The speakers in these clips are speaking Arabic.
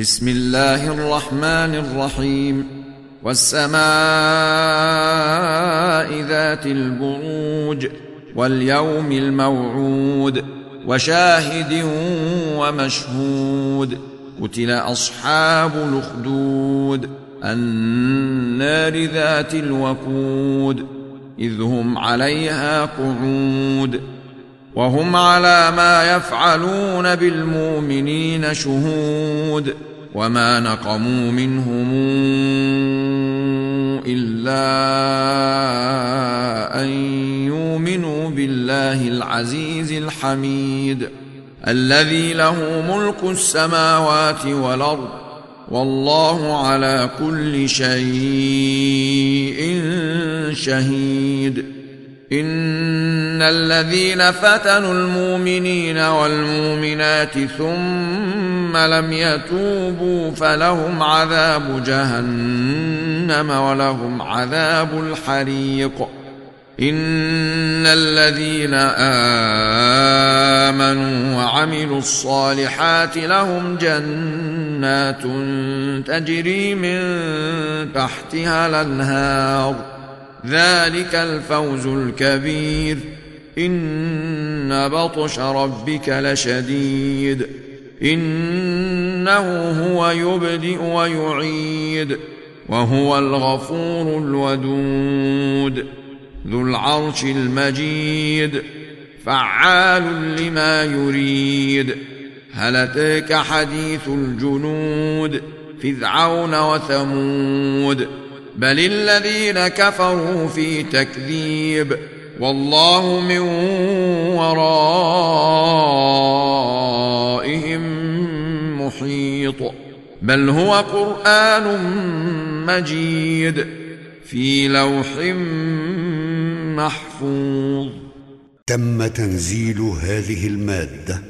بسم الله الرحمن الرحيم. والسماء ذات البروج واليوم الموعود وشاهد ومشهود. قتل أصحاب الأخدود النار ذات الوقود إذ هم عليها قعود. وهم على ما يفعلون بالمؤمنين شهود وما نقموا منهم إلا أن يؤمنوا بالله العزيز الحميد الذي له ملك السماوات والأرض والله على كل شيء شهيد إن الذين فتنوا المؤمنين والمؤمنات ثم لم يتوبوا فلهم عذاب جهنم ولهم عذاب الحريق إن الذين آمنوا وعملوا الصالحات لهم جنات تجري من تحتها الأنهار ذلك الفوز الكبير إن بطش ربك لشديد إنه هو يبدئ ويعيد وهو الغفور الودود ذو العرش المجيد فعال لما يريد هل اتاك حديث الجنود فرعون وثمود بل الذين كفروا في تكذيب والله من ورائهم محيط. بل هو قرآن مجيد في لوح محفوظ. تم تنزيل هذه المادة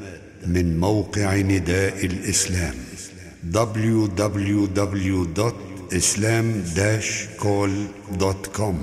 من موقع نداء الإسلام www.islam-call.com